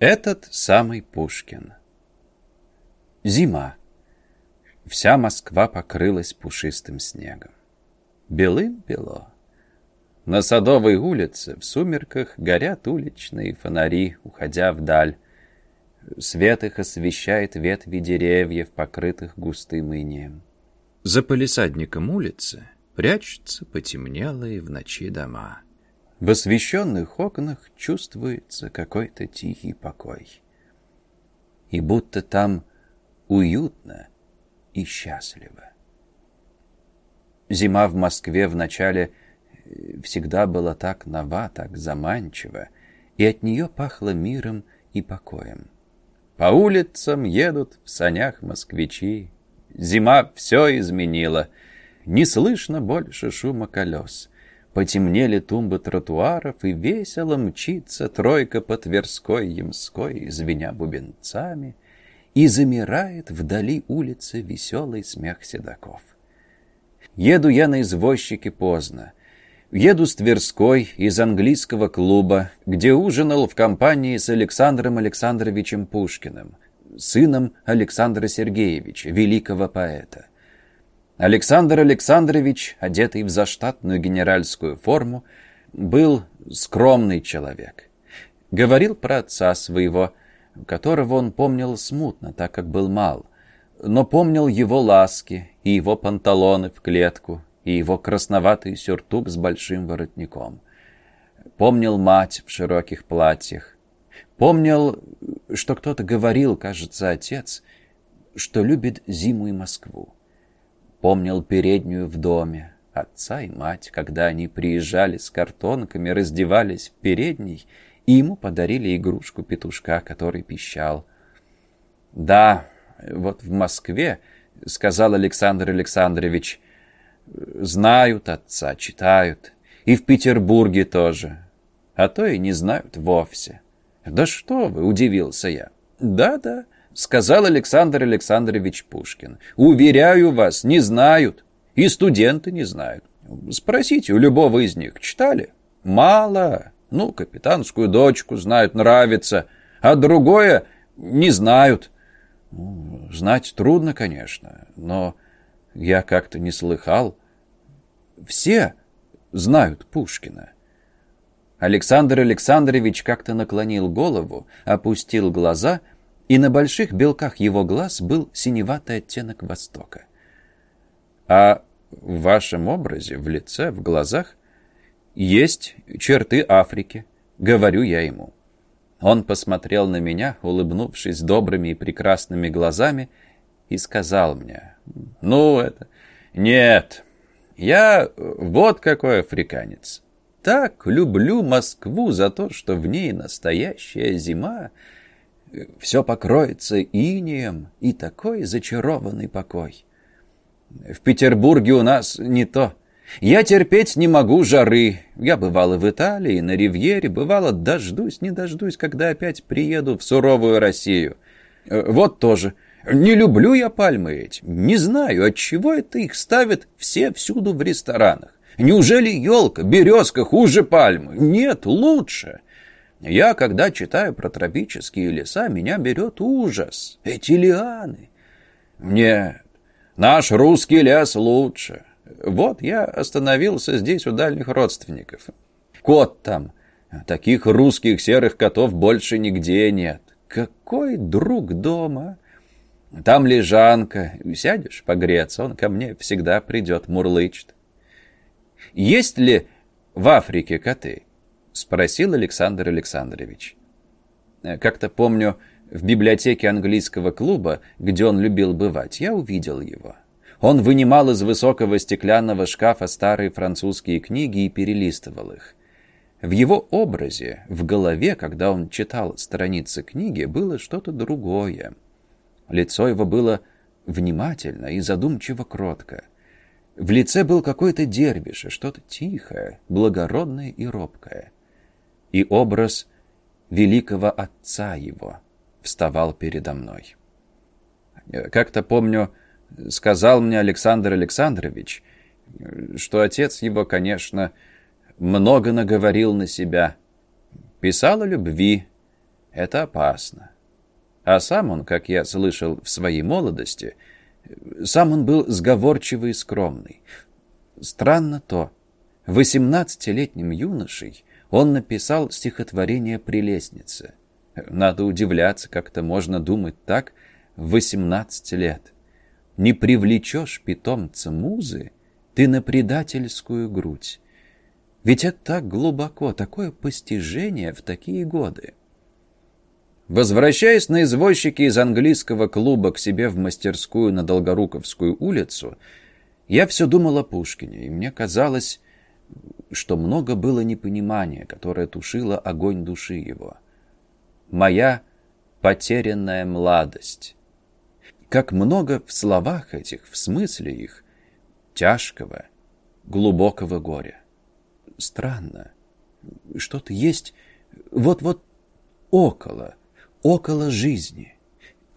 Этот самый Пушкин. Зима. Вся Москва покрылась пушистым снегом. Белым-бело. На Садовой улице в сумерках горят уличные фонари, уходя вдаль. Свет их освещает ветви деревьев, покрытых густым инеем. За полисадником улицы прячутся потемнелые в ночи дома. В освещенных окнах чувствуется какой-то тихий покой. И будто там уютно и счастливо. Зима в Москве вначале э, всегда была так нова, так заманчива, и от нее пахло миром и покоем. По улицам едут в санях москвичи. Зима все изменила. Не слышно больше шума колес. Потемнели тумбы тротуаров, и весело мчится тройка по Тверской, Ямской, звеня бубенцами, и замирает вдали улицы веселый смех седаков. Еду я на извозчике поздно. Еду с Тверской из английского клуба, где ужинал в компании с Александром Александровичем Пушкиным, сыном Александра Сергеевича, великого поэта. Александр Александрович, одетый в заштатную генеральскую форму, был скромный человек. Говорил про отца своего, которого он помнил смутно, так как был мал, но помнил его ласки и его панталоны в клетку, и его красноватый сюртук с большим воротником. Помнил мать в широких платьях. Помнил, что кто-то говорил, кажется, отец, что любит зиму и Москву. Помнил переднюю в доме, отца и мать, когда они приезжали с картонками, раздевались в передней, и ему подарили игрушку петушка, который пищал. «Да, вот в Москве, — сказал Александр Александрович, — знают отца, читают, и в Петербурге тоже, а то и не знают вовсе». «Да что вы!» — удивился я. «Да-да, сказал Александр Александрович Пушкин. «Уверяю вас, не знают. И студенты не знают. Спросите у любого из них, читали? Мало. Ну, капитанскую дочку знают, нравится. А другое не знают. Ну, знать трудно, конечно, но я как-то не слыхал. Все знают Пушкина». Александр Александрович как-то наклонил голову, опустил глаза — и на больших белках его глаз был синеватый оттенок Востока. А в вашем образе, в лице, в глазах есть черты Африки, говорю я ему. Он посмотрел на меня, улыбнувшись добрыми и прекрасными глазами, и сказал мне, «Ну, это... Нет, я вот какой африканец. Так люблю Москву за то, что в ней настоящая зима, все покроется инием, и такой зачарованный покой. В Петербурге у нас не то. Я терпеть не могу жары. Я бывал и в Италии, на Ривьере, бывало, дождусь, не дождусь, когда опять приеду в суровую Россию. Э, вот тоже. Не люблю я пальмы эти. Не знаю, от чего это их ставят все всюду в ресторанах. Неужели елка, березка хуже пальмы? Нет, лучше. Я, когда читаю про тропические леса, меня берет ужас. Эти лианы. Нет, наш русский лес лучше. Вот я остановился здесь у дальних родственников. Кот там. Таких русских серых котов больше нигде нет. Какой друг дома. Там лежанка. Сядешь погреться, он ко мне всегда придет, мурлычет. Есть ли в Африке коты? — спросил Александр Александрович. Э, как-то помню, в библиотеке английского клуба, где он любил бывать, я увидел его. Он вынимал из высокого стеклянного шкафа старые французские книги и перелистывал их. В его образе, в голове, когда он читал страницы книги, было что-то другое. Лицо его было внимательно и задумчиво кротко. В лице был какой-то дервиш, что-то тихое, благородное и робкое и образ великого отца его вставал передо мной. Как-то помню, сказал мне Александр Александрович, что отец его, конечно, много наговорил на себя, писал о любви, Это опасно. А сам он, как я слышал в своей молодости, сам он был сговорчивый и скромный. Странно то, восемнадцатилетним юношей он написал стихотворение «Прелестница». Надо удивляться, как это можно думать так в восемнадцать лет. Не привлечешь питомца музы ты на предательскую грудь. Ведь это так глубоко, такое постижение в такие годы. Возвращаясь на извозчике из английского клуба к себе в мастерскую на Долгоруковскую улицу, я все думал о Пушкине, и мне казалось, что много было непонимания, которое тушило огонь души его. Моя потерянная младость. Как много в словах этих, в смысле их, тяжкого, глубокого горя. Странно. Что-то есть вот-вот около, около жизни.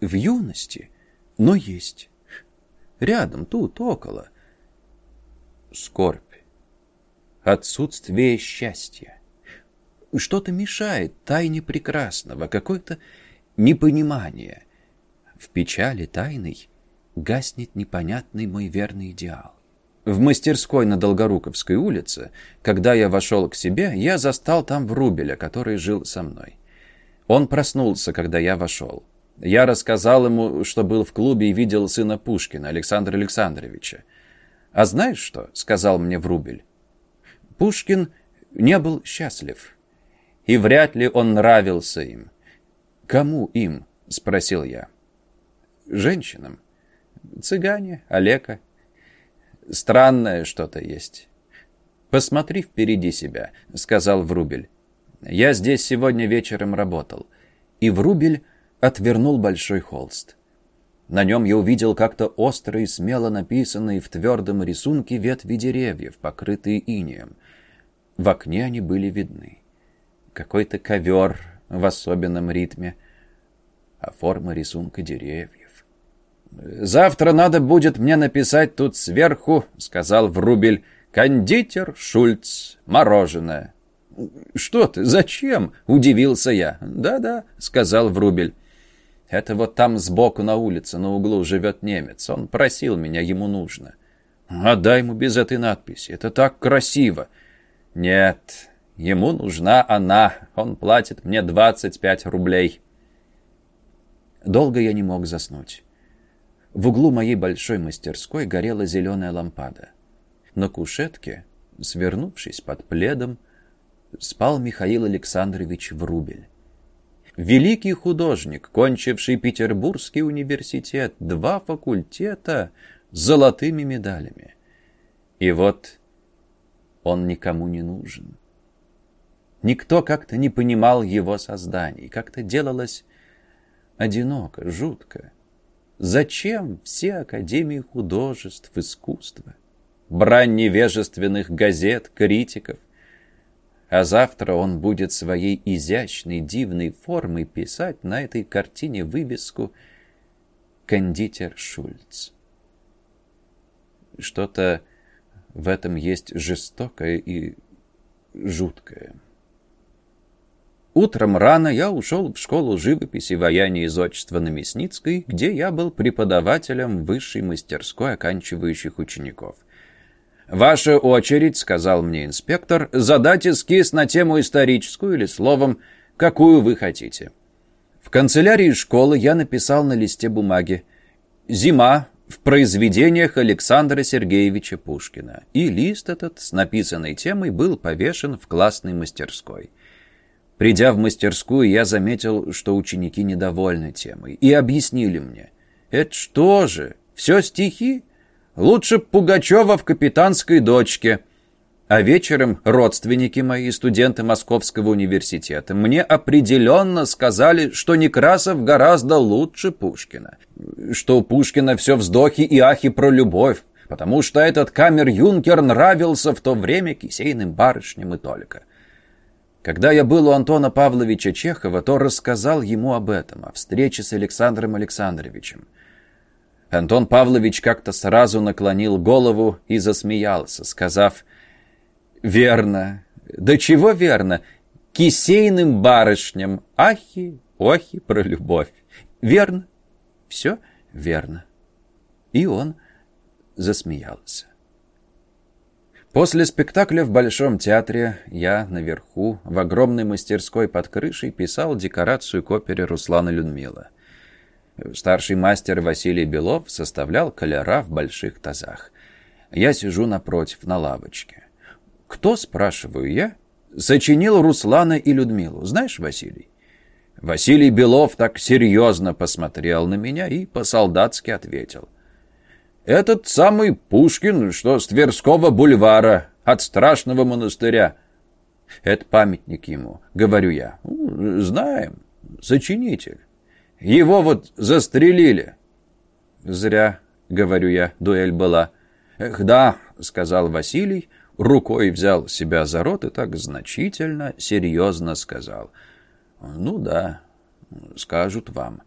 В юности, но есть. Рядом, тут, около. Скорбь. Отсутствие счастья. Что-то мешает тайне прекрасного, какое-то непонимание. В печали тайной гаснет непонятный мой верный идеал. В мастерской на Долгоруковской улице, когда я вошел к себе, я застал там Врубеля, который жил со мной. Он проснулся, когда я вошел. Я рассказал ему, что был в клубе и видел сына Пушкина, Александра Александровича. «А знаешь что?» — сказал мне Врубель. Пушкин не был счастлив. И вряд ли он нравился им. «Кому им?» — спросил я. «Женщинам. Цыгане, Олега, Странное что-то есть. «Посмотри впереди себя», — сказал Врубель. «Я здесь сегодня вечером работал». И Врубель отвернул большой холст. На нем я увидел как-то остро смело написанные в твердом рисунке ветви деревьев, покрытые инеем. В окне они были видны. Какой-то ковер в особенном ритме, а форма рисунка деревьев. «Завтра надо будет мне написать тут сверху», — сказал Врубель, «кондитер Шульц, мороженое». «Что ты? Зачем?» — удивился я. «Да-да», — сказал Врубель. «Это вот там сбоку на улице, на углу, живет немец. Он просил меня, ему нужно». «Отдай ему без этой надписи. Это так красиво». «Нет, ему нужна она. Он платит мне 25 рублей». Долго я не мог заснуть. В углу моей большой мастерской горела зеленая лампада. На кушетке, свернувшись под пледом, спал Михаил Александрович Врубель. Великий художник, кончивший Петербургский университет, два факультета с золотыми медалями. И вот он никому не нужен. Никто как-то не понимал его созданий, как-то делалось одиноко, жутко. Зачем все академии художеств, искусства? Брань невежественных газет, критиков. А завтра он будет своей изящной, дивной формой писать на этой картине вывеску «Кондитер Шульц». Что-то в этом есть жестокое и жуткое. Утром рано я ушел в школу живописи вояния из отчества на Мясницкой, где я был преподавателем высшей мастерской оканчивающих учеников. «Ваша очередь», — сказал мне инспектор, — «задать эскиз на тему историческую или словом, какую вы хотите». В канцелярии школы я написал на листе бумаги «Зима в произведениях Александра Сергеевича Пушкина», и лист этот с написанной темой был повешен в классной мастерской. Придя в мастерскую, я заметил, что ученики недовольны темой, и объяснили мне. «Это что же, все стихи? Лучше Пугачева в «Капитанской дочке». А вечером родственники мои, студенты Московского университета, мне определенно сказали, что Некрасов гораздо лучше Пушкина. Что у Пушкина все вздохи и ахи про любовь, потому что этот камер-юнкер нравился в то время кисейным барышням и только. Когда я был у Антона Павловича Чехова, то рассказал ему об этом, о встрече с Александром Александровичем. Антон Павлович как-то сразу наклонил голову и засмеялся, сказав «Верно. Да чего верно? Кисейным барышням. Ахи, охи про любовь. Верно, все верно. И он засмеялся. После спектакля в Большом театре я наверху, в огромной мастерской под крышей, писал декорацию к опере Руслана Людмила. Старший мастер Василий Белов составлял колера в больших тазах. Я сижу напротив, на лавочке. «Кто?» — спрашиваю я. «Сочинил Руслана и Людмилу. Знаешь, Василий?» Василий Белов так серьезно посмотрел на меня и по-солдатски ответил. Этот самый Пушкин, что с Тверского бульвара, от страшного монастыря. Это памятник ему, говорю я. Знаем, сочинитель. Его вот застрелили. Зря, говорю я, дуэль была. Эх, да, сказал Василий, рукой взял себя за рот и так значительно, серьезно сказал. Ну да, скажут вам.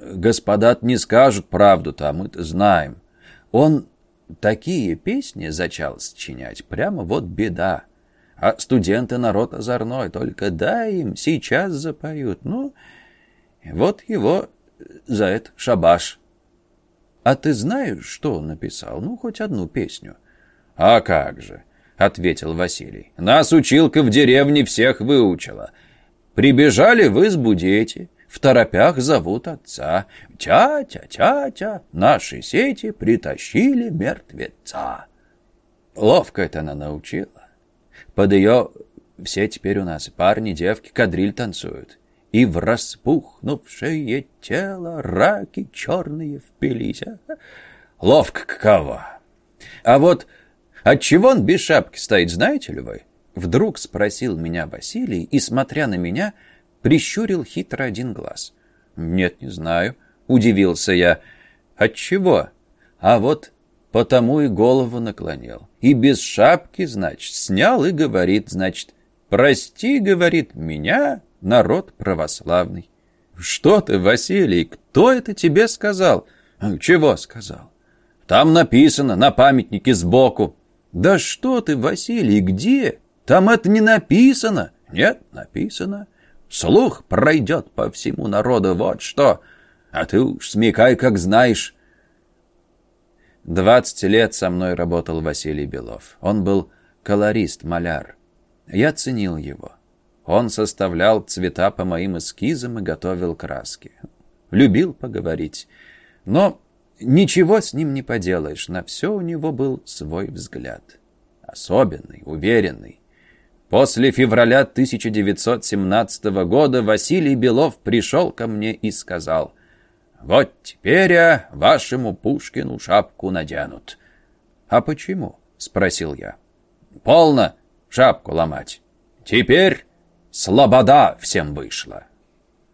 Господа не скажут правду-то, а мы-то знаем. Он такие песни зачал сочинять, прямо вот беда. А студенты народ озорной, только дай им, сейчас запоют. Ну, вот его за это шабаш. А ты знаешь, что он написал? Ну, хоть одну песню. А как же, ответил Василий. Нас училка в деревне всех выучила. Прибежали в избу дети, в торопях зовут отца. Тятя, тятя, наши сети притащили мертвеца. Ловко это она научила. Под ее все теперь у нас парни, девки, кадриль танцуют. И в распухнувшее тело раки черные впились. Ловко каково. А вот отчего он без шапки стоит, знаете ли вы? Вдруг спросил меня Василий и, смотря на меня, прищурил хитро один глаз. «Нет, не знаю», — удивился я. «Отчего?» «А вот потому и голову наклонил. И без шапки, значит, снял и говорит, значит, «Прости, — говорит, — меня, народ православный». «Что ты, Василий, кто это тебе сказал?» «Чего сказал?» «Там написано, на памятнике сбоку». «Да что ты, Василий, где? Там это не написано». «Нет, написано». Слух пройдет по всему народу, вот что. А ты уж смекай, как знаешь. Двадцать лет со мной работал Василий Белов. Он был колорист-маляр. Я ценил его. Он составлял цвета по моим эскизам и готовил краски. Любил поговорить. Но ничего с ним не поделаешь, на все у него был свой взгляд. Особенный, уверенный. После февраля 1917 года Василий Белов пришел ко мне и сказал, «Вот теперь я вашему Пушкину шапку наденут». «А почему?» — спросил я. «Полно шапку ломать. Теперь слобода всем вышла.